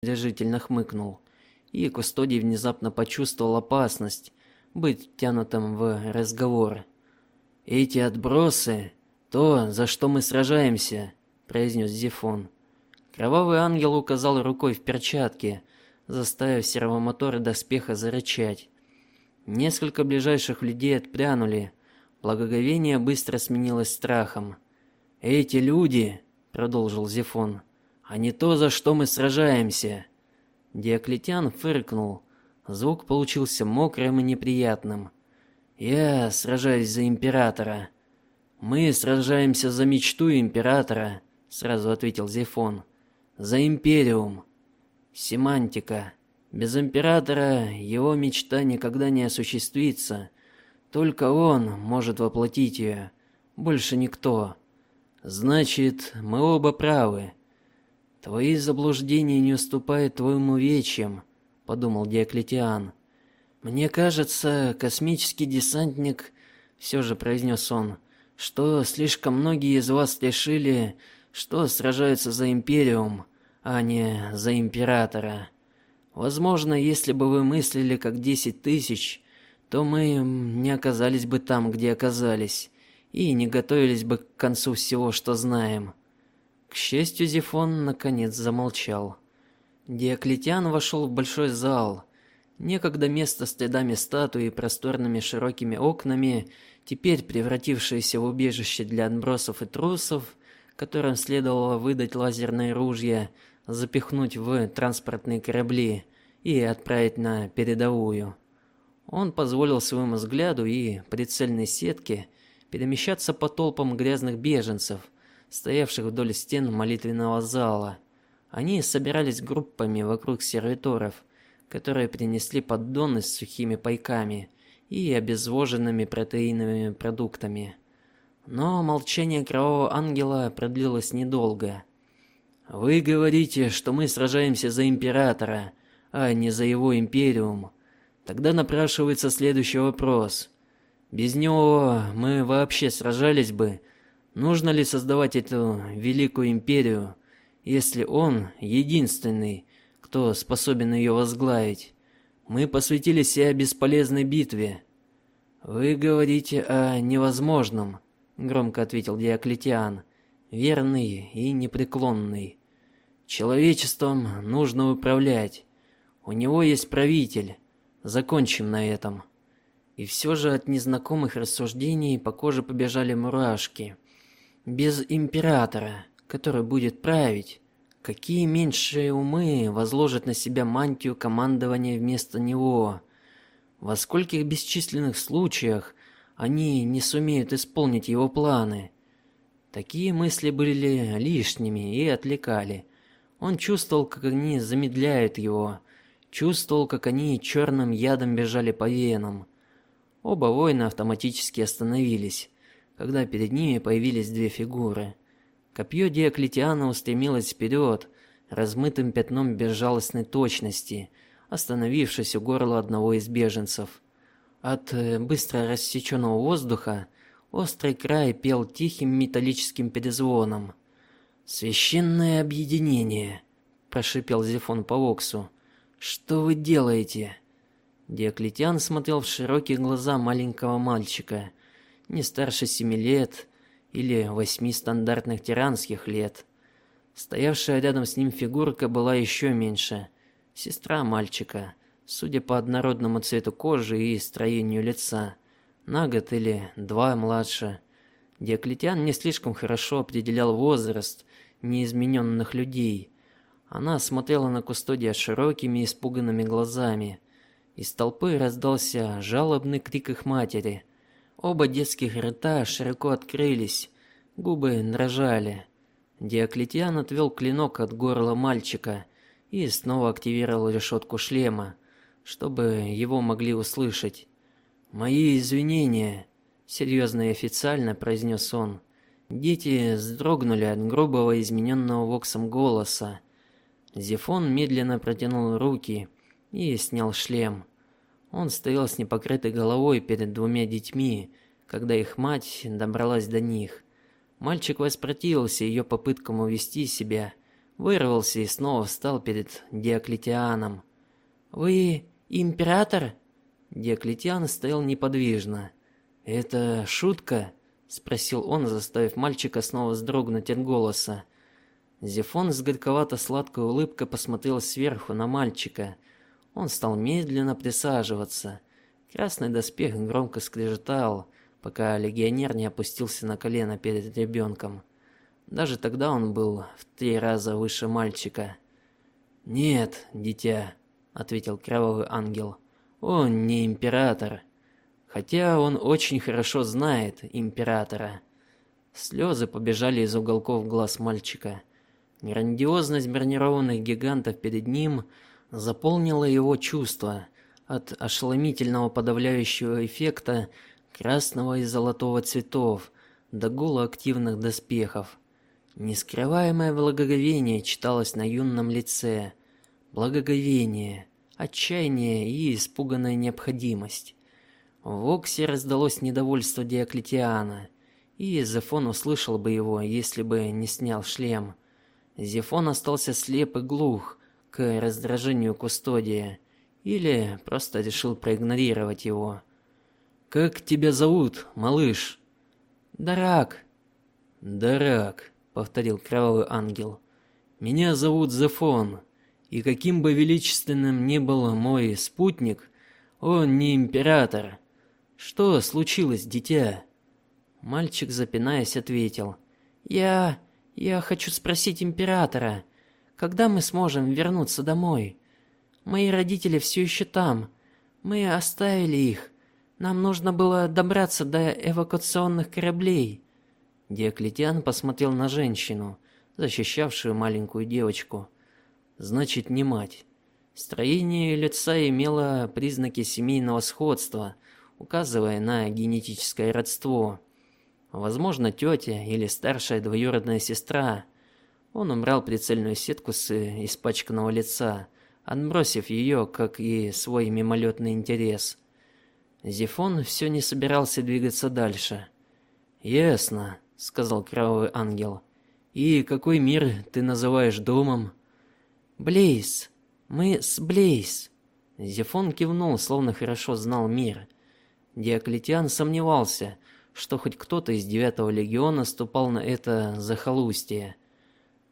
пренебрежительно хмыкнул, и Кустодий внезапно почувствовал опасность быть тянутым в разговор. Эти отбросы то, за что мы сражаемся, произнес Зефон. Кровавый ангел указал рукой в перчатке, заставив сервомоторы доспеха зарычать. Несколько ближайших людей отпрянули. Благоговение быстро сменилось страхом. Эти люди, продолжил Зефон, они то, за что мы сражаемся. Диоклетиан фыркнул. Звук получился мокрым и неприятным. Я сражаюсь за императора. Мы сражаемся за мечту императора, сразу ответил Зефон. За империум. Семантика. Без императора его мечта никогда не осуществится. Только он может воплотить ее, больше никто. Значит, мы оба правы. Твои заблуждения не уступают твоим увечьям, подумал Диоклетиан. Мне кажется, космический десантник все же произнес он, что слишком многие из вас решили, что сражаются за империум, а не за императора. Возможно, если бы вы мыслили как десять тысяч, то мы не оказались бы там, где оказались, и не готовились бы к концу всего, что знаем. Счастью, Зефон наконец замолчал. Диоклетиан вошел в большой зал. Некогда место с рядами статуй и просторными широкими окнами, теперь превратившееся в убежище для отбросов и трусов, которым следовало выдать лазерные ружья, запихнуть в транспортные корабли и отправить на передовую. Он позволил своему взгляду и прицельной сетке перемещаться по толпам грязных беженцев, стоявших вдоль стен молитвенного зала. Они собирались группами вокруг сервиторов, которые принесли поддоны с сухими пайками и обезвоженными протеиновыми продуктами. Но молчание кровавого ангела продлилось недолго. Вы говорите, что мы сражаемся за императора, а не за его империум. Тогда напрашивается следующий вопрос: без него мы вообще сражались бы? Нужно ли создавать эту великую империю, если он единственный, кто способен ее возглавить? Мы посвятили себя бесполезной битве. Вы говорите о невозможном, громко ответил Диоклетиан, верный и непреклонный. Человечеством нужно управлять. У него есть правитель. Закончим на этом. И все же от незнакомых рассуждений по коже побежали мурашки. Без императора, который будет править, какие меньшие умы возложат на себя мантию командования вместо него? Во скольких бесчисленных случаях они не сумеют исполнить его планы? Такие мысли были лишними и отвлекали. Он чувствовал, как они замедляют его, чувствовал, как они черным ядом бежали по венам. Оба воина автоматически остановились, когда перед ними появились две фигуры. Копье Диоклетиана устремилось вперед, размытым пятном безжалостной точности, остановившись у горла одного из беженцев. От э, быстро рассеченного воздуха острый край пел тихим металлическим перезвоном. Священное объединение, прошипел Зефон по воксу. Что вы делаете? Диоклетиан смотрел в широкие глаза маленького мальчика, не старше семи лет или восьми стандартных тиранских лет. Стоявшая рядом с ним фигурка была еще меньше, сестра мальчика, судя по однородному цвету кожи и строению лица, на год или два младше. Диоклетиан не слишком хорошо определял возраст неизмененных людей. Она смотрела на кустодия широкими испуганными глазами. Из толпы раздался жалобный крик их матери. Оба детских рта широко открылись, губы дрожали. Диоклетиан отвел клинок от горла мальчика и снова активировал решетку шлема, чтобы его могли услышать. "Мои извинения", серьезно и официально произнес он. Дети вздрогнули от грубого измененного воксом голоса. Зефон медленно протянул руки и снял шлем. Он стоял с непокрытой головой перед двумя детьми, когда их мать добралась до них. Мальчик воспротивился ее попыткам увести себя, вырвался и снова встал перед Диоклетианом. Вы император? Диоклетиан стоял неподвижно. Это шутка? спросил он, заставив мальчика снова вздрогнуть от голоса. Зефон с горьковато-сладкой улыбкой посмотрел сверху на мальчика. Он стал медленно присаживаться. Красный доспех громко скрежетал, пока легионер не опустился на колено перед ребенком. Даже тогда он был в три раза выше мальчика. "Нет, дитя", ответил кровавый ангел. "Он не император, хотя он очень хорошо знает императора". Слезы побежали из уголков глаз мальчика. Грандиозность бронированных гигантов перед ним заполнила его чувства, от ошеломительного подавляющего эффекта красного и золотого цветов до активных доспехов. Нескрываемое благоговение читалось на юном лице. Благоговение, отчаяние и испуганная необходимость. В Оксе раздалось недовольство Диоклетиана, и Зефон услышал бы его, если бы не снял шлем. Зефон остался слеп и глух к раздражению кустодия или просто решил проигнорировать его. Как тебя зовут, малыш? Дарак. Дарак повторил кровавый ангел. Меня зовут Зефон, и каким бы величественным ни был мой спутник, он не император. Что случилось, дитя? Мальчик, запинаясь, ответил: "Я я хочу спросить императора, когда мы сможем вернуться домой? Мои родители все еще там. Мы оставили их. Нам нужно было добраться до эвакуационных кораблей". Диоклетиан посмотрел на женщину, защищавшую маленькую девочку. Значит, не мать. Строение лица имело признаки семейного сходства, указывая на генетическое родство. Возможно, тетя или старшая двоюродная сестра. Он убрал прицельную сетку с испачканного лица, отбросив ее, как и свой мимолетный интерес. Зефон все не собирался двигаться дальше. Ясно сказал кровавый ангел. И какой мир ты называешь домом? Блейз. Мы с Блейз. Зефон кивнул, словно хорошо знал мир. Диоклетиан сомневался, что хоть кто-то из девятого легиона ступал на это захолустье.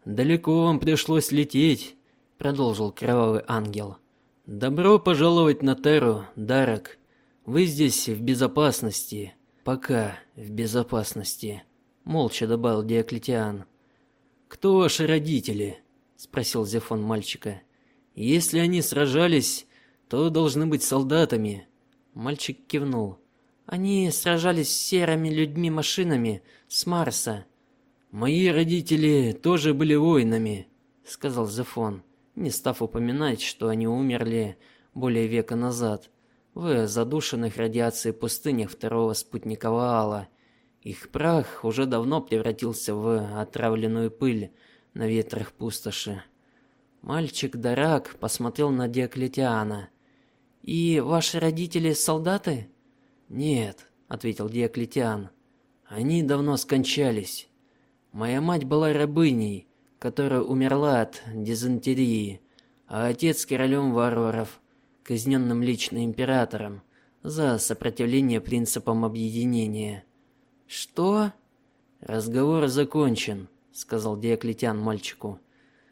Далеко вам пришлось лететь, продолжил кровавый ангел. Добро пожаловать на Терру, Дарак. Вы здесь в безопасности, пока в безопасности молча добавил Диоклетиан. Кто ваши родители? спросил Зефон мальчика. Если они сражались, то должны быть солдатами. Мальчик кивнул. Они сражались с серыми людьми-машинами с Марса. Мои родители тоже были воинами, сказал Зефон, не став упоминать, что они умерли более века назад в задушенных радиацией пустынях второго спутника Ваала их прах уже давно превратился в отравленную пыль на ветрах пустоши. Мальчик Дарак посмотрел на Диоклетиана. И ваши родители солдаты? Нет, ответил Диоклетиан. Они давно скончались. Моя мать была рабыней, которая умерла от дизентерии, а отец королем варваров, казненным лично императором за сопротивление принципам объединения. Что? Разговор закончен, сказал Диоклетиан мальчику.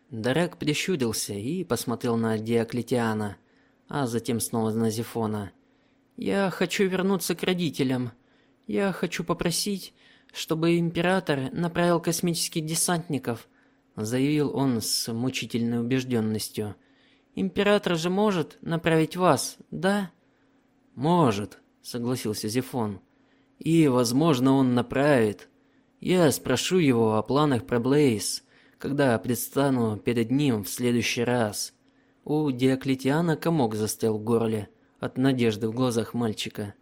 Дарак прищурился и посмотрел на Диоклетиана, а затем снова на Зефона. Я хочу вернуться к родителям. Я хочу попросить, чтобы император направил космических десантников, заявил он с мучительной убежденностью. Император же может направить вас, да? Может, согласился Зефон. И, возможно, он направит. Я спрошу его о планах про Блейз, когда предстану перед ним в следующий раз. У Диоклетиана комок застрял в горле от надежды в глазах мальчика.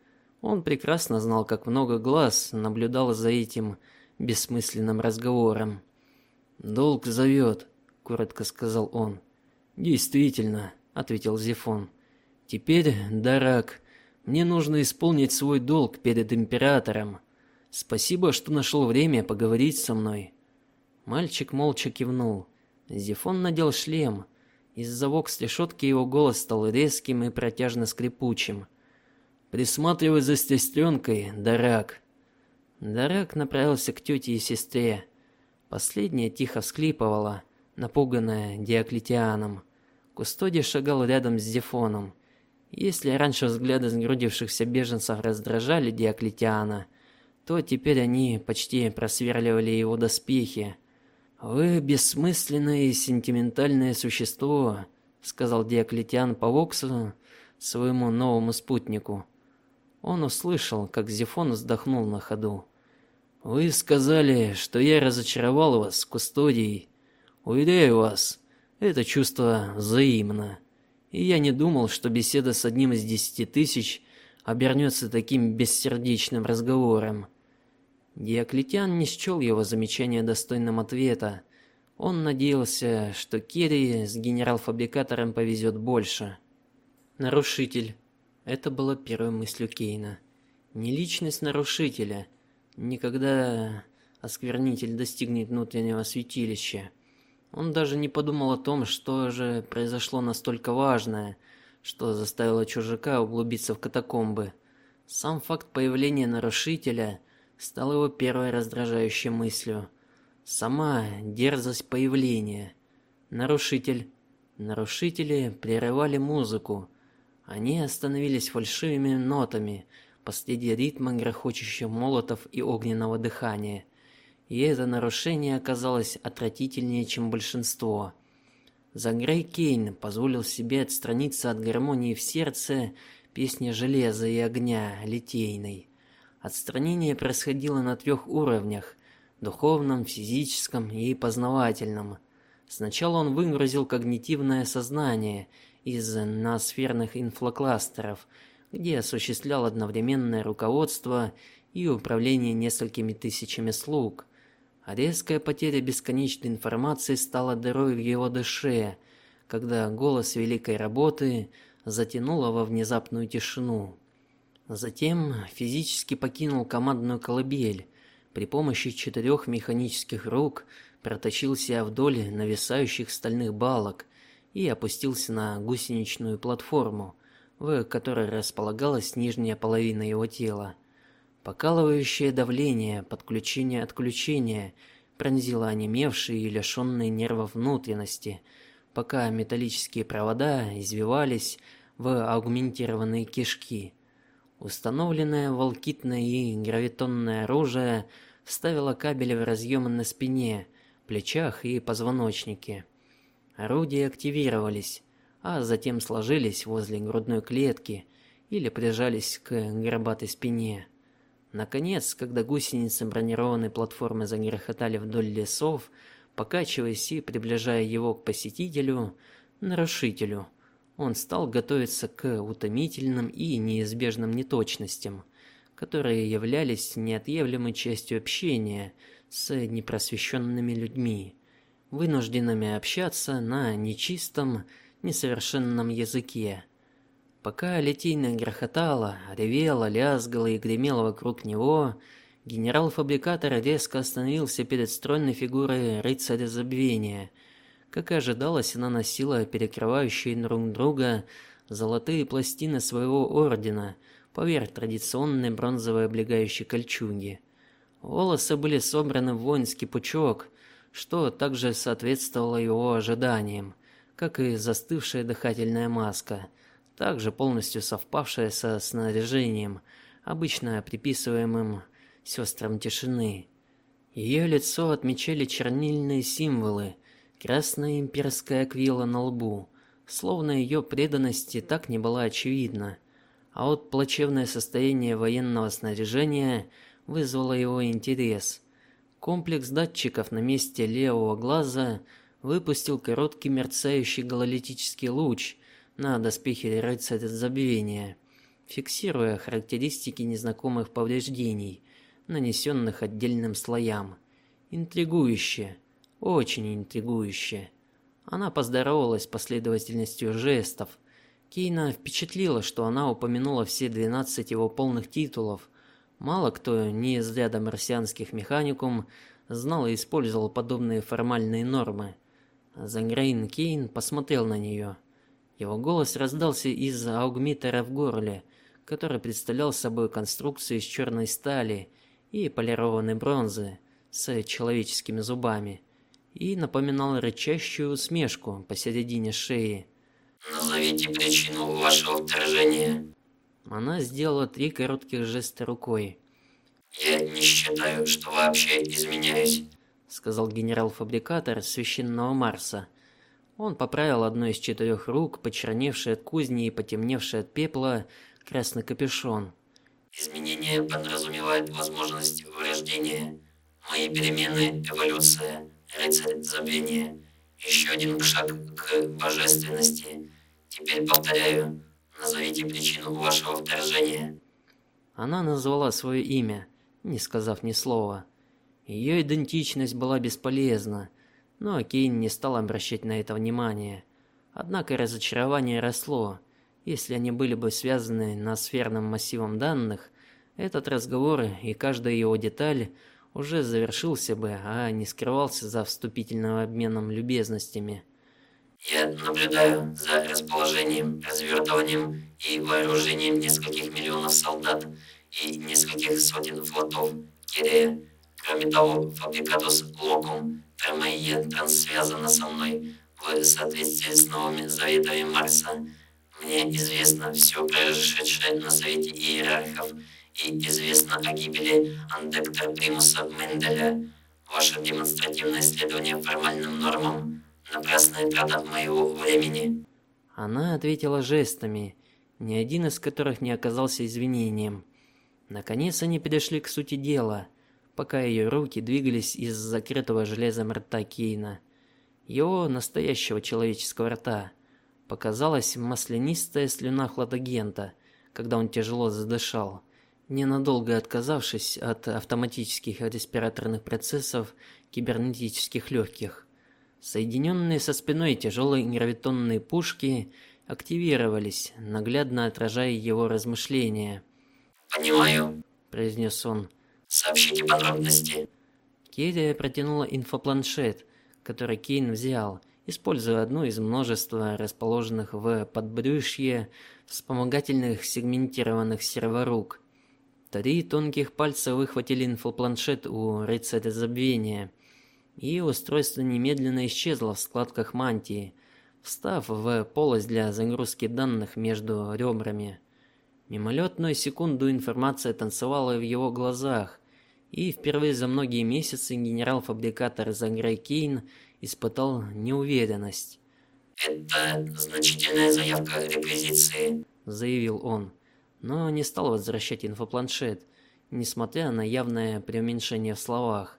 Он прекрасно знал, как много глаз наблюдало за этим бессмысленным разговором. Долг зовет», — коротко сказал он. Действительно, ответил Зефон. Теперь, Дарак, мне нужно исполнить свой долг перед императором. Спасибо, что нашел время поговорить со мной. Мальчик молча кивнул. Зефон надел шлем. Из-за вокс решетки его голос стал резким и протяжно скрипучим. Присматривай за сестренкой, Дарак. Дарак направился к тете и сестре. Последняя тихо всхлипывала, напуганная Диоклетианом. Кустодий шагал рядом с Зефоном. Если раньше взгляды сгрудившихся беженцев раздражали Диоклетиана, то теперь они почти просверливали его доспехи. Вы бессмысленное и сентиментальное существо, сказал Диоклетиан по воксу своему новому спутнику. Он услышал, как Зефон вздохнул на ходу. Вы сказали, что я разочаровал вас, кустодий. Уверяю вас, это чувство взаимно. И я не думал, что беседа с одним из десяти тысяч обернется таким бессердечным разговором. Диоклетиан не счел его замечание достойным ответа. Он надеялся, что Керри с генерал-фабрикатором повезет больше. Нарушитель. Это было первой мыслью Кейна. Не личность нарушителя, никогда осквернитель достигнет внутреннего святилища. Он даже не подумал о том, что же произошло настолько важное, что заставило чужака углубиться в катакомбы. Сам факт появления нарушителя стал его первой раздражающей мыслью. Сама дерзость появления. Нарушитель. Нарушители прерывали музыку. Они остановились фальшивыми нотами посреди ритма грохочущих молотов и огненного дыхания. И это нарушение оказалось отвратительнее, чем большинство. Загрей Кейн позволил себе отстраниться от гармонии в сердце песни железа и огня литейной. Отстранение происходило на трех уровнях: духовном, физическом и познавательном. Сначала он выгрузил когнитивное сознание из ноосферных инфокластеров, где осуществлял одновременное руководство и управление несколькими тысячами слуг. А резкая потеря бесконечной информации стала дырой в его душе, когда голос великой работы затянуло во внезапную тишину. Затем физически покинул командную колыбель, при помощи четырех механических рук протащился вдоль нависающих стальных балок и опустился на гусеничную платформу, в которой располагалась нижняя половина его тела. Покалывающее давление, подключение отключения пронзило онемевшие и лишенные нервов внутренности, пока металлические провода извивались в аугментированные кишки. Установленное волкитное и гравитонное оружие вставило кабели в разъемы на спине, плечах и позвоночнике. Орудия активировались, а затем сложились возле грудной клетки или прижались к горбатой спине. Наконец, когда гусеницы бронированной платформы загрохотали вдоль лесов, покачиваясь и приближая его к посетителю, нарушителю, он стал готовиться к утомительным и неизбежным неточностям, которые являлись неотъемлемой частью общения с непросвещенными людьми, вынужденными общаться на нечистом, несовершенном языке. Пока Летейная грохотала, ревела, лязгала и гремела вокруг него, генерал-фабрикатор резко остановился перед стройной фигурой рыцаря забвения – как и ожидалось, она носила перекрывающие друг друга золотые пластины своего ордена поверх традиционной бронзовой облегающей кольчуги. Волосы были собраны в воинский пучок, что также соответствовало его ожиданиям, как и застывшая дыхательная маска, также полностью совпавшая со снаряжением, обычно приписываемым сестрам тишины. Ее лицо отмечали чернильные символы, Красная имперская аквила на лбу, словно ее преданности так не была очевидна. А вот плачевное состояние военного снаряжения вызвало его интерес. Комплекс датчиков на месте левого глаза выпустил короткий мерцающий гололитический луч на доспехи рыцаря забвения, фиксируя характеристики незнакомых повреждений, нанесенных отдельным слоям. Интригующе. Очень интригующе. Она поздоровалась последовательностью жестов. Кейна впечатлило, что она упомянула все 12 его полных титулов. Мало кто не из ряда марсианских механикум знал и использовал подобные формальные нормы. Зангрейн Кейн посмотрел на нее. Его голос раздался из аугмитера в горле, который представлял собой конструкцию из черной стали и полированной бронзы с человеческими зубами и напоминал рычащую усмешку посередине шеи. Назовите причину вашего вторжения. Она сделала три коротких жеста рукой. Я не считаю, что вообще изменяюсь, сказал генерал-фабрикатор священного Марса. Он поправил одну из четырех рук, почерневший от кузни и потемневший от пепла, красный капюшон. Изменение подразумевает возможность вырождения. Мои перемены эволюция, рыцарь забвения. Еще один шаг к божественности. Теперь повторяю, назовите причину вашего вторжения. Она назвала свое имя, не сказав ни слова. Ее идентичность была бесполезна, но Кейн не стал обращать на это внимания. Однако разочарование росло. Если они были бы связаны на сферном массивом данных, этот разговор и каждая его деталь уже завершился бы, а не скрывался за вступительным обменом любезностями. Я наблюдаю за расположением, развертыванием и вооружением нескольких миллионов солдат и нескольких сотен флотов Кирея. Кроме того, фабрикатус локум Термайе транссвязана со мной в соответствии с новыми заветами Марса. Мне известно все произошедшее на совете иерархов и известно о гибели Андектор Примуса Менделя. Ваше демонстративное следование формальным нормам – напрасная трата моего времени. Она ответила жестами, ни один из которых не оказался извинением. Наконец они подошли к сути дела – пока ее руки двигались из закрытого железом рта Кейна, его настоящего человеческого рта. Показалась маслянистая слюна хладагента, когда он тяжело задышал, ненадолго отказавшись от автоматических респираторных процессов кибернетических легких. Соединенные со спиной тяжелые гравитонные пушки активировались, наглядно отражая его размышления. "Понимаю", произнес он. Сообщите подробности. Керри протянула инфопланшет, который Кейн взял, используя одну из множества расположенных в подбрюшье вспомогательных сегментированных серворук. Три тонких пальца выхватили инфопланшет у рыцаря забвения, и устройство немедленно исчезло в складках мантии, встав в полость для загрузки данных между ребрами. Мимолетную секунду информация танцевала в его глазах, и впервые за многие месяцы генерал-фабрикатор Заграй Кейн испытал неуверенность. Это значительная заявка реквизиции, заявил он, но не стал возвращать инфопланшет, несмотря на явное преуменьшение в словах.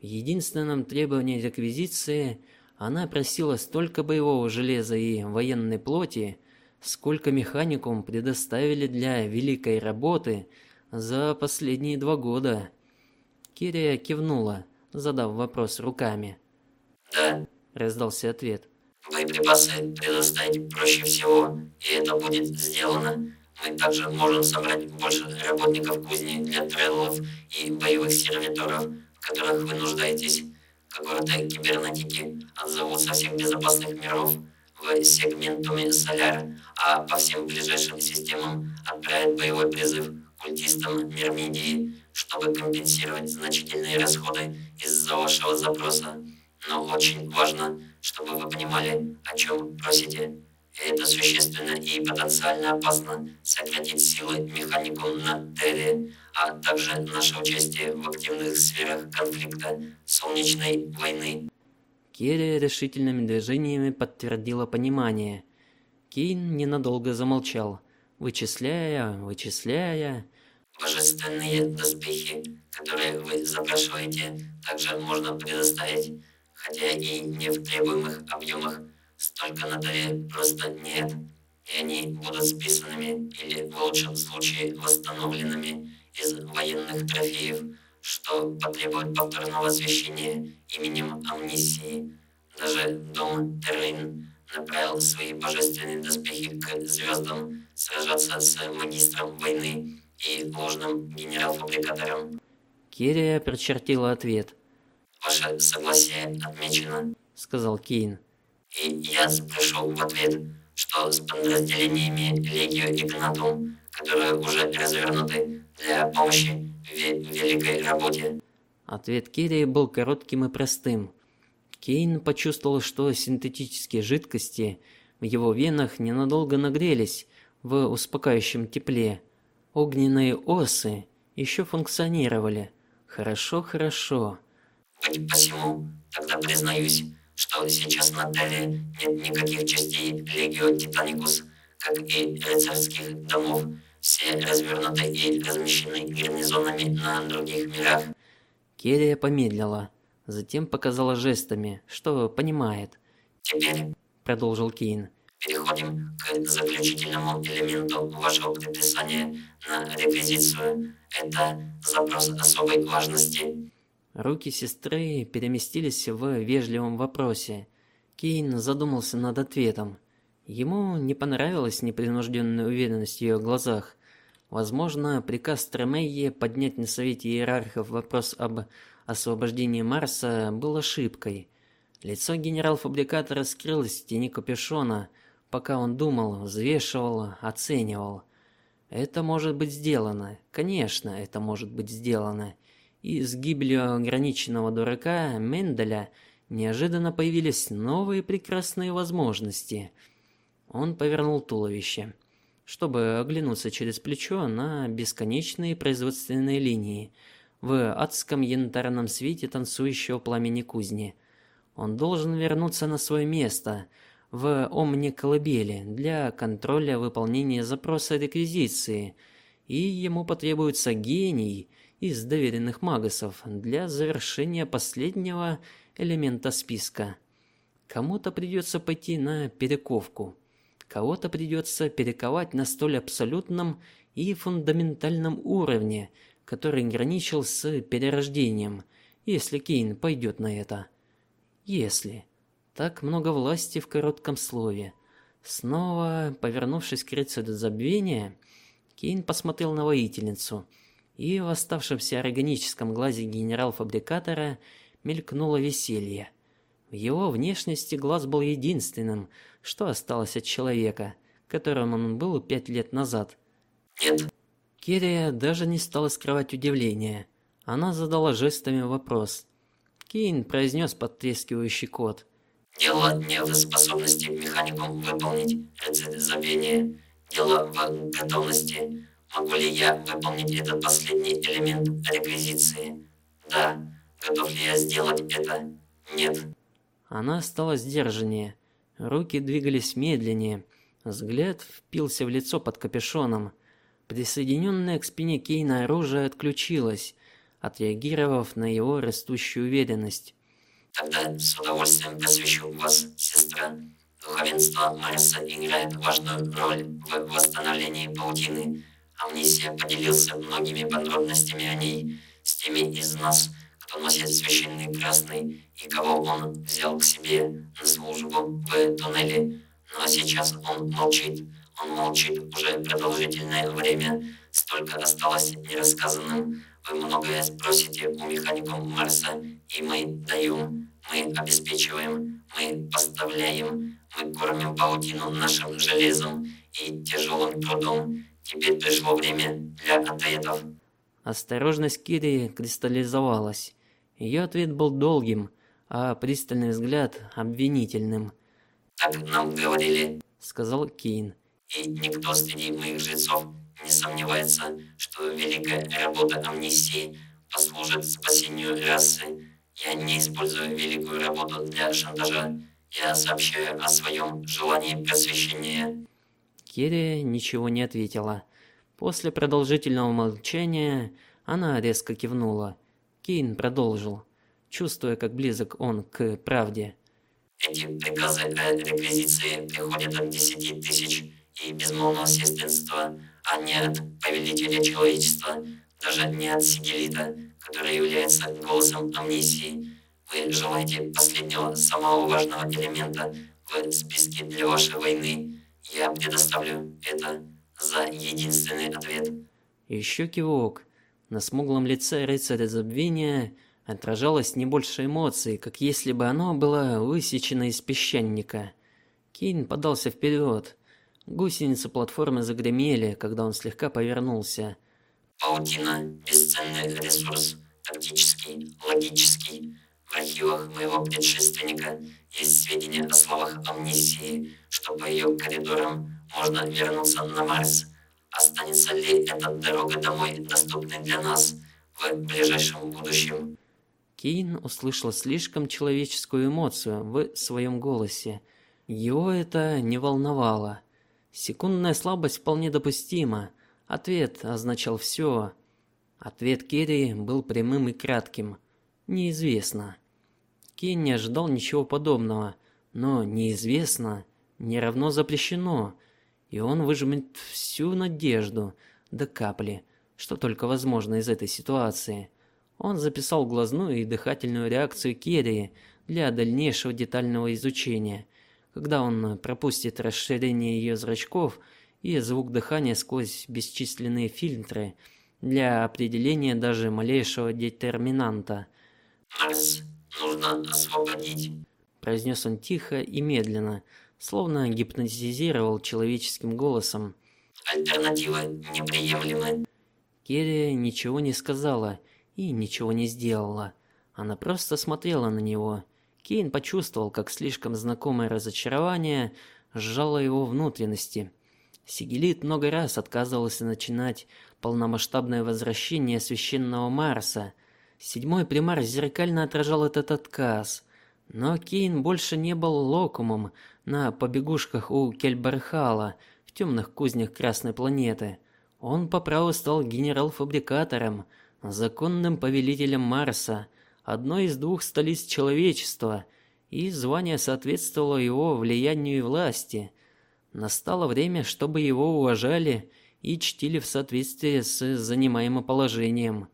В единственном требовании реквизиции она просила столько боевого железа и военной плоти, сколько механикум предоставили для великой работы за последние два года. Кирия кивнула, задав вопрос руками. Да, раздался ответ. Боеприпасы предоставить проще всего, и это будет сделано. Мы также можем собрать больше работников кузни для треллов и боевых сервиторов, которых вы нуждаетесь. Когорты кибернетики отзовут со всех безопасных миров в сегментуме Соляр, а по всем ближайшим системам отправят боевой призыв культистам Мирмидии чтобы компенсировать значительные расходы из-за вашего запроса. Но очень важно, чтобы вы понимали, о чем просите. Это существенно и потенциально опасно сократить силы механику на Терре, а также наше участие в активных сферах конфликта Солнечной войны. Керри решительными движениями подтвердила понимание. Кейн ненадолго замолчал, вычисляя, вычисляя, Божественные доспехи, которые вы запрашиваете, также можно предоставить, хотя и не в требуемых объемах. Столько на Таре просто нет, и они будут списанными или в лучшем случае восстановленными из военных трофеев, что потребует повторного освящения именем Амнисии. Даже дом Террин направил свои божественные доспехи к звездам сражаться с магистром войны и ложным генерал-фабрикатором. Кирия прочертила ответ. Ваше согласие отмечено. сказал Кейн. И я спрошу в ответ, что с подразделениями Легио Игнатум, которые уже развернуты для помощи в великой работе. Ответ Кири был коротким и простым. Кейн почувствовал, что синтетические жидкости в его венах ненадолго нагрелись в успокаивающем тепле. Огненные осы еще функционировали. Хорошо, хорошо. Быть посему, тогда признаюсь, что сейчас на Терре нет никаких частей Легио Титаникус, как и рыцарских домов. Все развернуты и размещены гарнизонами на других мирах. Керия помедлила, затем показала жестами, что понимает. Теперь, продолжил Кейн, переходим к заключительному элементу вашего предписания на реквизицию. Это запрос особой важности. Руки сестры переместились в вежливом вопросе. Кейн задумался над ответом. Ему не понравилась непринужденная уверенность в ее глазах. Возможно, приказ Тремейе поднять на совете иерархов вопрос об освобождении Марса был ошибкой. Лицо генерал-фабрикатора скрылось в тени капюшона, пока он думал, взвешивал, оценивал. Это может быть сделано. Конечно, это может быть сделано и с гибелью ограниченного дурака Менделя неожиданно появились новые прекрасные возможности. Он повернул туловище, чтобы оглянуться через плечо на бесконечные производственные линии в адском янтарном свете танцующего пламени кузни. Он должен вернуться на свое место в омне колыбели для контроля выполнения запроса реквизиции, и ему потребуется гений из доверенных магасов для завершения последнего элемента списка. Кому-то придется пойти на перековку, кого-то придется перековать на столь абсолютном и фундаментальном уровне, который граничил с перерождением, если Кейн пойдет на это. Если так много власти в коротком слове. Снова, повернувшись к рыцарю забвения, Кейн посмотрел на воительницу и в оставшемся органическом глазе генерал-фабрикатора мелькнуло веселье. В его внешности глаз был единственным, что осталось от человека, которым он был пять лет назад. Нет. Кирия даже не стала скрывать удивление. Она задала жестами вопрос. Кейн произнес подтрескивающий код. Дело не в способности механикум выполнить рецепт забвения. Дело в готовности. Могу ли я выполнить этот последний элемент реквизиции? Да. Готов ли я сделать это? Нет. Она стала сдержаннее. Руки двигались медленнее. Взгляд впился в лицо под капюшоном. Присоединенное к спине Кейна оружие отключилось, отреагировав на его растущую уверенность. Тогда с удовольствием посвящу вас, сестра. Духовенство Марса играет важную роль в восстановлении паутины. Амнисия поделился многими подробностями о ней с теми из нас, кто носит священный красный и кого он взял к себе на службу в туннеле. Но сейчас он молчит. Он молчит уже продолжительное время. Столько осталось нерассказанным. Вы многое спросите у механиков Марса, и мы даем. Мы обеспечиваем, мы поставляем, мы кормим паутину нашим железом и тяжелым трудом. Теперь пришло время для ответов. Осторожность Кири кристаллизовалась. Ее ответ был долгим, а пристальный взгляд обвинительным. Так нам говорили, сказал Кейн. И никто среди моих жрецов не сомневается, что великая работа амнистии послужит спасению расы. Я не использую великую работу для шантажа. Я сообщаю о своем желании просвещения. Керри ничего не ответила. После продолжительного молчания она резко кивнула. Кейн продолжил, чувствуя, как близок он к правде. Эти приказы о реквизиции приходят от десяти тысяч и безмолвного сестринства, а не от повелителя человечества, даже не от Сигелита, который является голосом амнисии. Вы желаете последнего, самого важного элемента в списке для вашей войны. Я предоставлю это за единственный ответ. Еще кивок. На смуглом лице рыцаря забвения отражалось не больше эмоций, как если бы оно было высечено из песчаника. Кейн подался вперед. Гусеницы платформы загремели, когда он слегка повернулся. Паутина бесценный ресурс, тактический, логический. В архивах моего предшественника есть сведения о словах амнисии, что по ее коридорам можно вернуться на Марс. Останется ли эта дорога домой доступной для нас в ближайшем будущем? Кейн услышал слишком человеческую эмоцию в своем голосе. Его это не волновало. Секундная слабость вполне допустима. Ответ означал все. Ответ Керри был прямым и кратким. Неизвестно. Кейн не ожидал ничего подобного, но неизвестно не равно запрещено и он выжмет всю надежду до капли, что только возможно из этой ситуации. Он записал глазную и дыхательную реакцию Керри для дальнейшего детального изучения. Когда он пропустит расширение ее зрачков и звук дыхания сквозь бесчисленные фильтры для определения даже малейшего детерминанта. Нужно освободить, произнес он тихо и медленно, словно гипнотизировал человеческим голосом. Альтернативы неприемлемы. Керри ничего не сказала и ничего не сделала. Она просто смотрела на него. Кейн почувствовал, как слишком знакомое разочарование сжало его внутренности. Сигелит много раз отказывался начинать полномасштабное возвращение священного Марса. Седьмой примар зеркально отражал этот отказ. Но Кейн больше не был локумом на побегушках у Кельберхала в темных кузнях Красной планеты. Он по праву стал генерал-фабрикатором, законным повелителем Марса, одной из двух столиц человечества, и звание соответствовало его влиянию и власти. Настало время, чтобы его уважали и чтили в соответствии с занимаемым положением.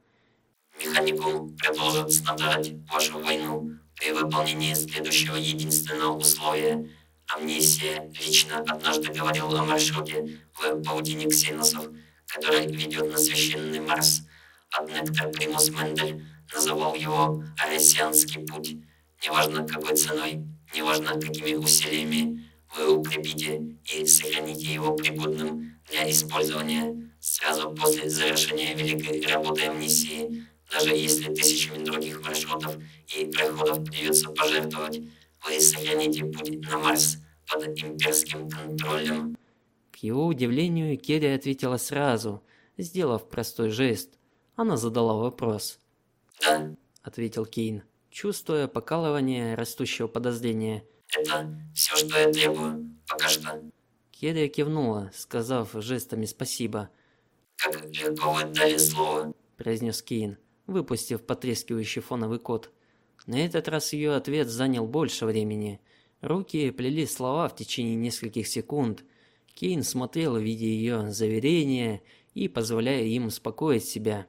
Механикум продолжит снабжать вашу войну при выполнении следующего единственного условия. Амнисия лично однажды говорил о маршруте в паутине ксеносов, который ведет на священный Марс. Аднектор Примус Мендель называл его Аресианский путь. Неважно какой ценой, неважно какими усилиями, вы укрепите и сохраните его пригодным для использования сразу после завершения великой работы амнисии даже если тысячами других маршрутов и проходов придется пожертвовать, вы сохраните путь на Марс под имперским контролем. К его удивлению, Керри ответила сразу, сделав простой жест. Она задала вопрос. "Да", ответил Кейн, чувствуя покалывание растущего подозрения. "Это все, что я требую. Пока что". Керри кивнула, сказав жестами спасибо. "Как легко вы дали слово", произнес Кейн выпустив потрескивающий фоновый код. На этот раз ее ответ занял больше времени. Руки плели слова в течение нескольких секунд. Кейн смотрел, видя ее заверения и позволяя им успокоить себя.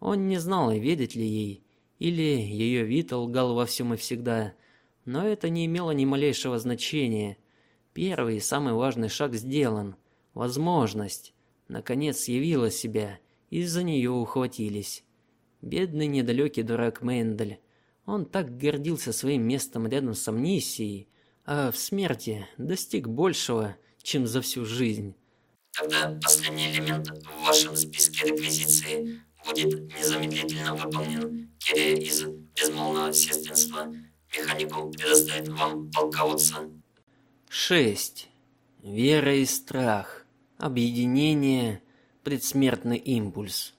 Он не знал, верит ли ей, или ее вид лгал во всем и всегда, но это не имело ни малейшего значения. Первый и самый важный шаг сделан. Возможность наконец явила себя, и за нее ухватились. Бедный недалекий дурак Мендель. Он так гордился своим местом рядом с амнисией, а в смерти достиг большего, чем за всю жизнь. Тогда последний элемент в вашем списке реквизиции будет незамедлительно выполнен. Кирия из безмолвного сестринства механику предоставит вам полководца. 6. Вера и страх. Объединение. Предсмертный импульс.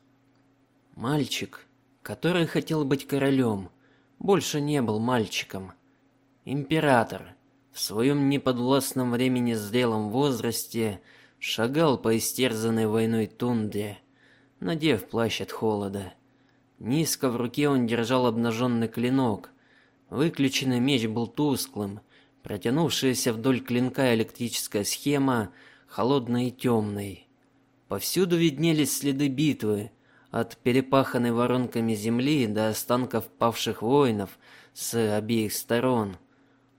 Мальчик который хотел быть королем, больше не был мальчиком. Император в своем неподвластном времени зрелом возрасте шагал по истерзанной войной тундре, надев плащ от холода. Низко в руке он держал обнаженный клинок. Выключенный меч был тусклым, протянувшаяся вдоль клинка электрическая схема холодной и темной. Повсюду виднелись следы битвы, от перепаханной воронками земли до останков павших воинов с обеих сторон.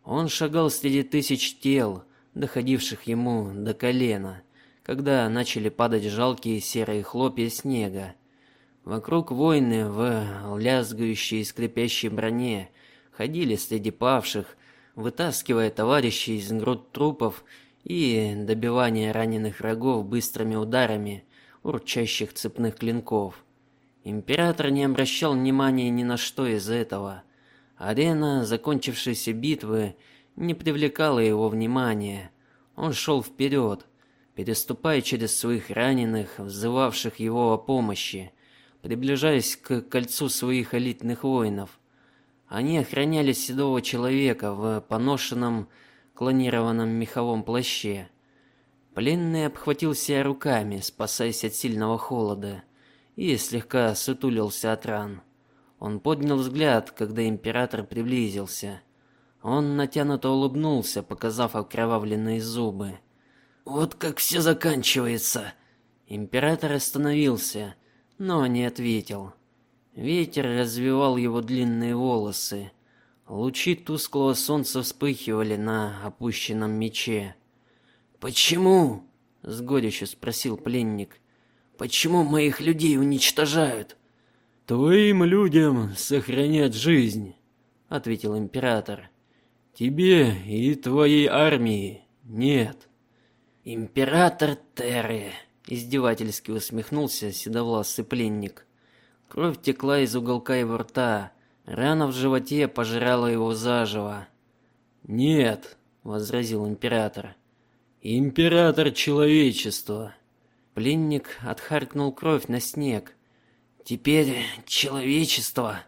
Он шагал среди тысяч тел, доходивших ему до колена, когда начали падать жалкие серые хлопья снега. Вокруг воины в лязгающей и скрипящей броне ходили среди павших, вытаскивая товарищей из груд трупов и добивания раненых врагов быстрыми ударами урчащих цепных клинков. Император не обращал внимания ни на что из этого. Арена закончившейся битвы не привлекала его внимания. Он шел вперед, переступая через своих раненых, взывавших его о помощи, приближаясь к кольцу своих элитных воинов. Они охраняли седого человека в поношенном клонированном меховом плаще. Пленный обхватил себя руками, спасаясь от сильного холода и слегка сутулился от ран. Он поднял взгляд, когда император приблизился. Он натянуто улыбнулся, показав окровавленные зубы. Вот как все заканчивается. Император остановился, но не ответил. Ветер развивал его длинные волосы. Лучи тусклого солнца вспыхивали на опущенном мече. "Почему?" с горечью спросил пленник. Почему моих людей уничтожают? Твоим людям сохранят жизнь, ответил император. Тебе и твоей армии нет. Император Терре издевательски усмехнулся седовласый пленник. Кровь текла из уголка его рта, рана в животе пожирала его заживо. "Нет", возразил император. "Император человечества Пленник отхаркнул кровь на снег. Теперь человечество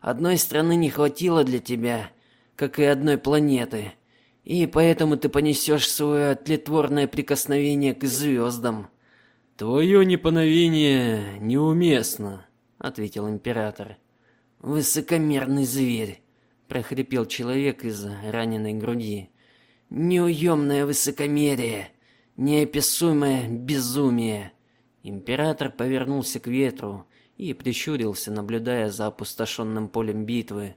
одной страны не хватило для тебя, как и одной планеты. И поэтому ты понесешь свое тлетворное прикосновение к звездам. Твое неповиновение неуместно, ответил император. Высокомерный зверь, прохрипел человек из раненой груди. Неуемное высокомерие неописуемое безумие. Император повернулся к ветру и прищурился, наблюдая за опустошенным полем битвы.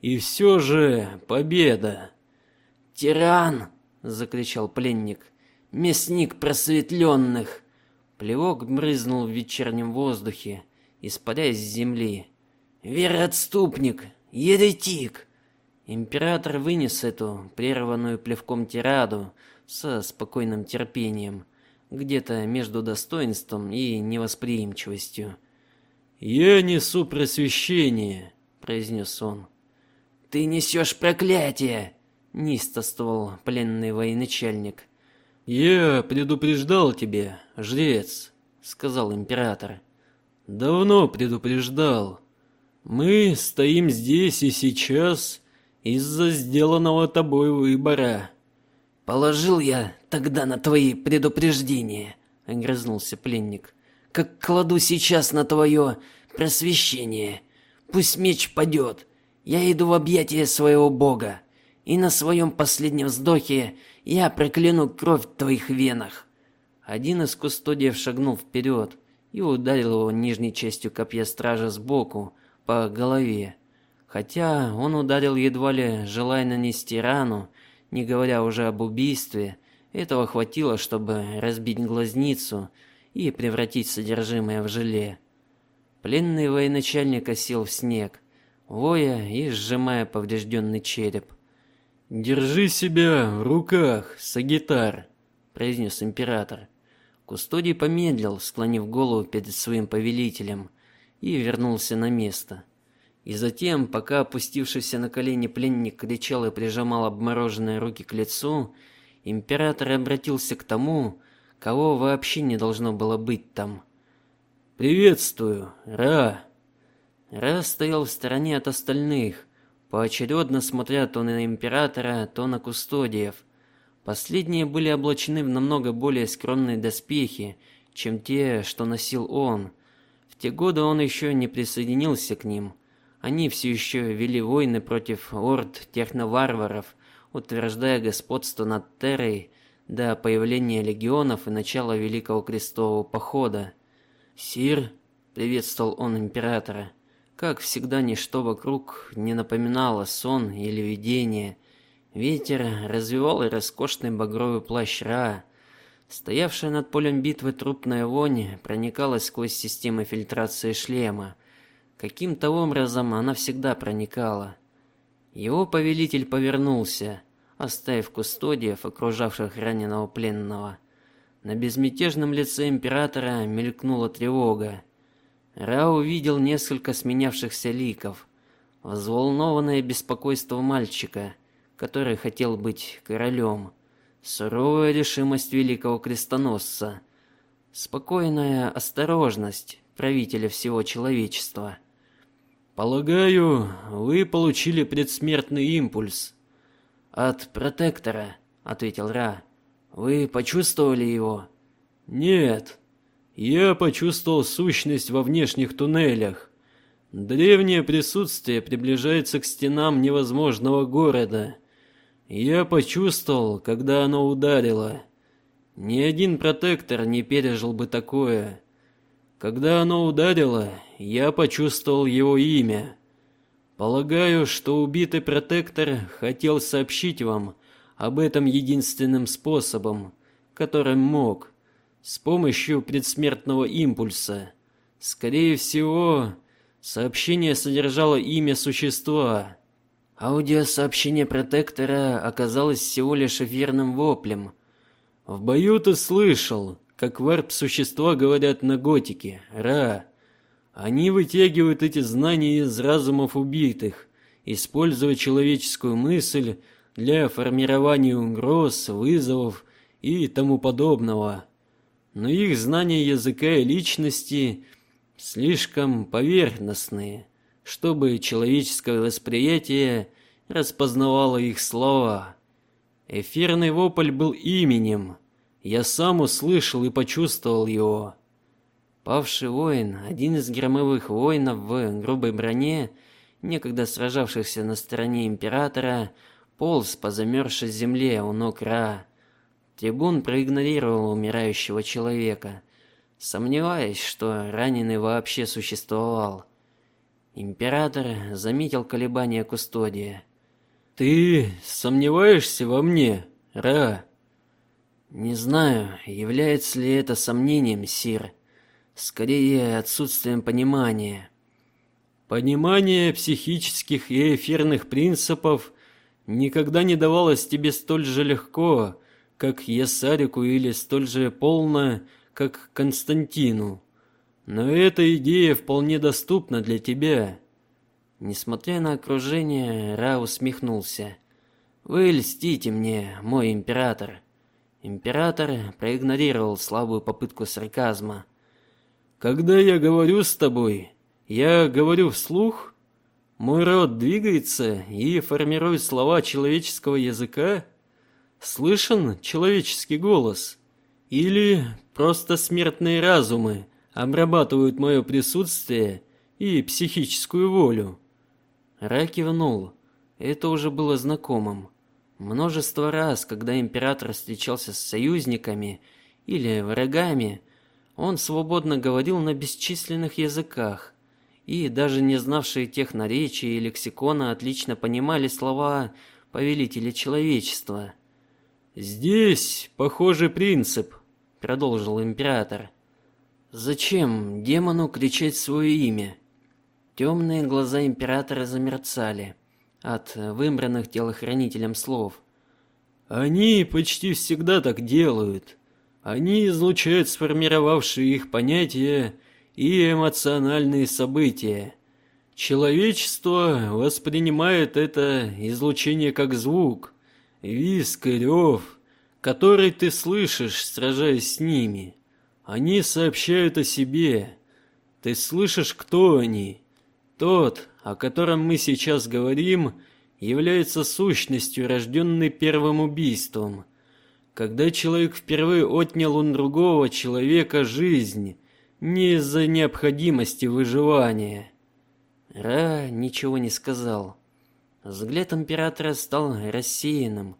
И все же победа. Тиран, закричал пленник. Мясник просветленных. Плевок брызнул в вечернем воздухе, испаряясь с земли. Вероотступник, еретик. Император вынес эту прерванную плевком тираду со спокойным терпением, где-то между достоинством и невосприимчивостью. "Я несу просвещение", произнес он. "Ты несешь проклятие", неистовствовал пленный военачальник. "Я предупреждал тебя, жрец", сказал император. "Давно предупреждал. Мы стоим здесь и сейчас из-за сделанного тобой выбора. Положил я тогда на твои предупреждения, огрызнулся пленник. Как кладу сейчас на твое просвещение. Пусть меч падет. Я иду в объятия своего бога, и на своем последнем вздохе я прокляну кровь в твоих венах. Один из кустодиев шагнул вперед и ударил его нижней частью копья стража сбоку по голове. Хотя он ударил едва ли желая нанести рану, не говоря уже об убийстве, этого хватило, чтобы разбить глазницу и превратить содержимое в желе. Пленный военачальник осел в снег, воя и сжимая поврежденный череп. "Держи себя в руках, Сагитар", произнес император. Кустодий помедлил, склонив голову перед своим повелителем, и вернулся на место. И затем, пока опустившийся на колени пленник кричал и прижимал обмороженные руки к лицу, император обратился к тому, кого вообще не должно было быть там. "Приветствую, Ра". Ра стоял в стороне от остальных, поочередно смотря то на императора, то на кустодиев. Последние были облачены в намного более скромные доспехи, чем те, что носил он. В те годы он еще не присоединился к ним. Они все еще вели войны против орд техноварваров, утверждая господство над Террой до появления легионов и начала Великого крестового похода. "Сир", приветствовал он императора. Как всегда, ничто вокруг не напоминало сон или видение. Ветер развивал и роскошный багровый плащ Ра. Стоявшая над полем битвы трупная вонь проникала сквозь системы фильтрации шлема. Каким-то образом она всегда проникала. Его повелитель повернулся, оставив кустодиев, окружавших раненого пленного. На безмятежном лице императора мелькнула тревога. Ра увидел несколько сменявшихся ликов, взволнованное беспокойство мальчика, который хотел быть королем, суровая решимость великого крестоносца, спокойная осторожность правителя всего человечества. Полагаю, вы получили предсмертный импульс от протектора, ответил Ра. Вы почувствовали его? Нет. Я почувствовал сущность во внешних туннелях. Древнее присутствие приближается к стенам невозможного города. Я почувствовал, когда оно ударило. Ни один протектор не пережил бы такое. Когда оно ударило, я почувствовал его имя. Полагаю, что убитый протектор хотел сообщить вам об этом единственным способом, которым мог, с помощью предсмертного импульса. Скорее всего, сообщение содержало имя существа. Аудиосообщение протектора оказалось всего лишь эфирным воплем. В бою ты слышал, как варп-существа говорят на готике. Ра. Они вытягивают эти знания из разумов убитых, используя человеческую мысль для формирования угроз, вызовов и тому подобного. Но их знания языка и личности слишком поверхностные, чтобы человеческое восприятие распознавало их слова. Эфирный вопль был именем, я сам услышал и почувствовал его. Павший воин, один из громовых воинов в грубой броне, некогда сражавшихся на стороне императора, полз по замерзшей земле у ног Ра. Трибун проигнорировал умирающего человека, сомневаясь, что раненый вообще существовал. Император заметил колебания кустодия. Ты сомневаешься во мне, Ра? Не знаю, является ли это сомнением, сир. Скорее отсутствием понимания. Понимание психических и эфирных принципов никогда не давалось тебе столь же легко, как Ясарику или столь же полно, как Константину. Но эта идея вполне доступна для тебя. Несмотря на окружение, Ра усмехнулся. Вы льстите мне, мой император. Император проигнорировал слабую попытку сарказма. Когда я говорю с тобой, я говорю вслух. Мой рот двигается и формирует слова человеческого языка. Слышен человеческий голос или просто смертные разумы обрабатывают мое присутствие и психическую волю. Ра кивнул. Это уже было знакомым. Множество раз, когда император встречался с союзниками или врагами, он свободно говорил на бесчисленных языках, и даже не знавшие тех наречий и лексикона отлично понимали слова повелителя человечества. Здесь похожий принцип, продолжил император. Зачем демону кричать свое имя? Темные глаза императора замерцали от выбранных телохранителем слов. Они почти всегда так делают. Они излучают сформировавшие их понятия и эмоциональные события. Человечество воспринимает это излучение как звук, визг и рев, который ты слышишь, сражаясь с ними. Они сообщают о себе. Ты слышишь, кто они? Тот, о котором мы сейчас говорим, является сущностью, рожденной первым убийством. Когда человек впервые отнял у другого человека жизнь, не из-за необходимости выживания. Ра ничего не сказал. Взгляд императора стал рассеянным,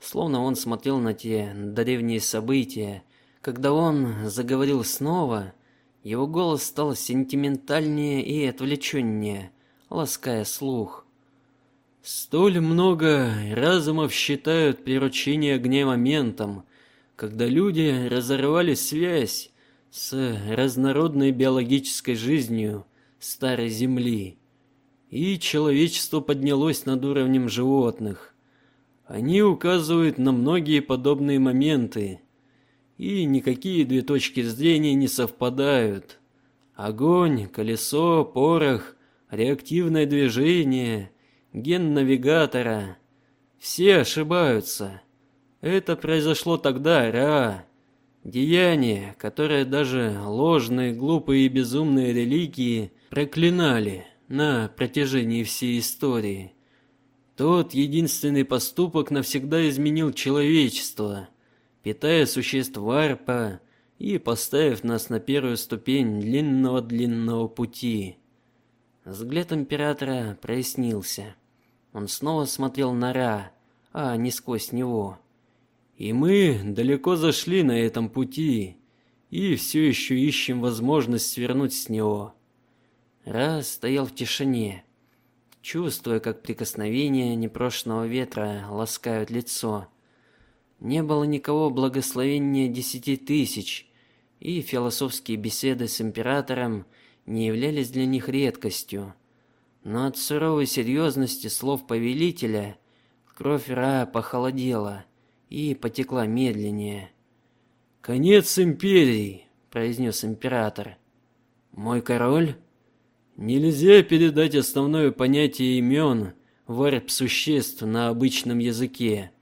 словно он смотрел на те древние события. Когда он заговорил снова, его голос стал сентиментальнее и отвлеченнее, лаская слух. Столь много разумов считают приручение огня моментом, когда люди разорвали связь с разнородной биологической жизнью старой Земли, и человечество поднялось над уровнем животных. Они указывают на многие подобные моменты, и никакие две точки зрения не совпадают. Огонь, колесо, порох, реактивное движение, ген навигатора все ошибаются. Это произошло тогда, Ра. Деяние, которое даже ложные, глупые и безумные религии проклинали на протяжении всей истории. Тот единственный поступок навсегда изменил человечество, питая существ варпа и поставив нас на первую ступень длинного-длинного пути. Взгляд императора прояснился. Он снова смотрел на Ра, а не сквозь него. И мы далеко зашли на этом пути и все еще ищем возможность свернуть с него. Ра стоял в тишине, чувствуя, как прикосновения непрошенного ветра ласкают лицо. Не было никого благословения десяти тысяч, и философские беседы с императором не являлись для них редкостью. Но от суровой серьезности слов повелителя кровь Ра похолодела и потекла медленнее. "Конец империи", произнес император. "Мой король, нельзя передать основное понятие имен варп-существ на обычном языке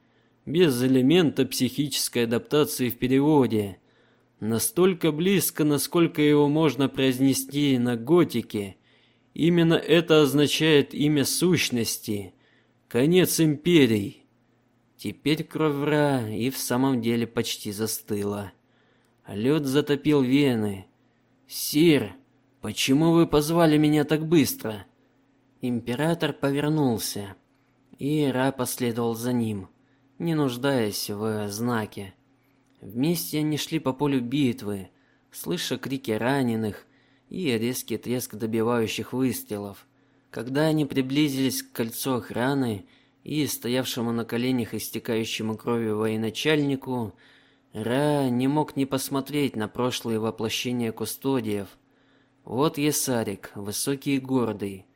без элемента психической адаптации в переводе настолько близко, насколько его можно произнести на готике. Именно это означает имя сущности, конец империи. Теперь кровь Ра и в самом деле почти застыла. Лед затопил вены. Сир, почему вы позвали меня так быстро? Император повернулся, и Ра последовал за ним, не нуждаясь в знаке. Вместе они шли по полю битвы, слыша крики раненых и резкий треск добивающих выстрелов. Когда они приблизились к кольцу охраны и стоявшему на коленях истекающему кровью военачальнику, Ра не мог не посмотреть на прошлые воплощения кустодиев. Вот Есарик, высокий и гордый,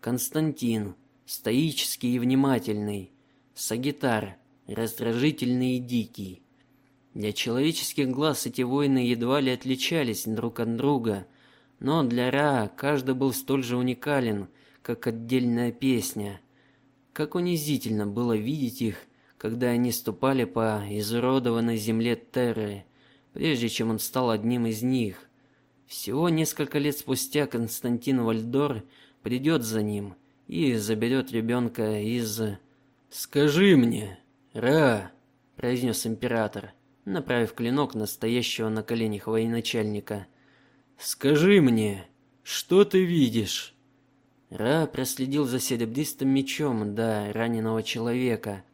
Константин, стоический и внимательный, Сагитар, раздражительный и дикий. Для человеческих глаз эти воины едва ли отличались друг от друга, но для Ра каждый был столь же уникален, как отдельная песня. Как унизительно было видеть их, когда они ступали по изуродованной земле Терры, прежде чем он стал одним из них. Всего несколько лет спустя Константин Вальдор придет за ним и заберет ребенка из Скажи мне, Ра, произнес император направив клинок на стоящего на коленях военачальника. Скажи мне, что ты видишь? Ра проследил за серебристым мечом до раненого человека.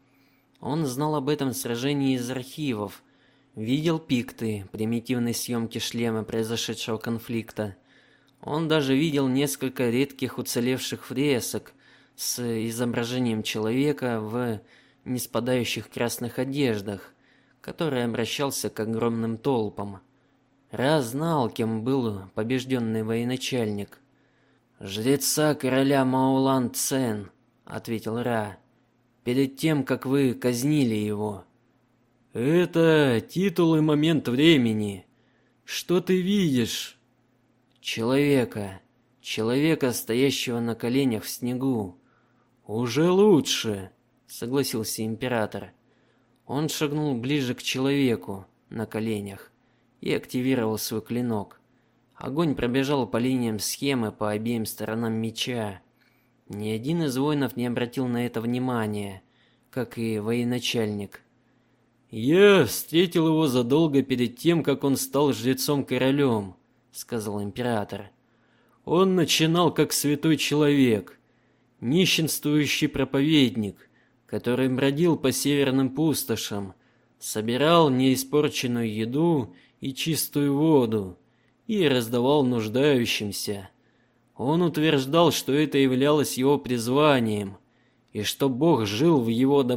Он знал об этом сражении из архивов, видел пикты примитивной съемки шлема произошедшего конфликта. Он даже видел несколько редких уцелевших фресок с изображением человека в неспадающих красных одеждах который обращался к огромным толпам. Ра знал, кем был побежденный военачальник. Жреца короля Маулан Цен, ответил Ра. Перед тем, как вы казнили его. Это титул и момент времени. Что ты видишь? Человека, человека, стоящего на коленях в снегу. Уже лучше, согласился император. Он шагнул ближе к человеку на коленях и активировал свой клинок. Огонь пробежал по линиям схемы по обеим сторонам меча. Ни один из воинов не обратил на это внимания, как и военачальник. Я встретил его задолго перед тем, как он стал жрецом-королем, сказал император. Он начинал как святой человек, нищенствующий проповедник, который бродил по северным пустошам, собирал неиспорченную еду и чистую воду и раздавал нуждающимся. Он утверждал, что это являлось его призванием и что Бог жил в его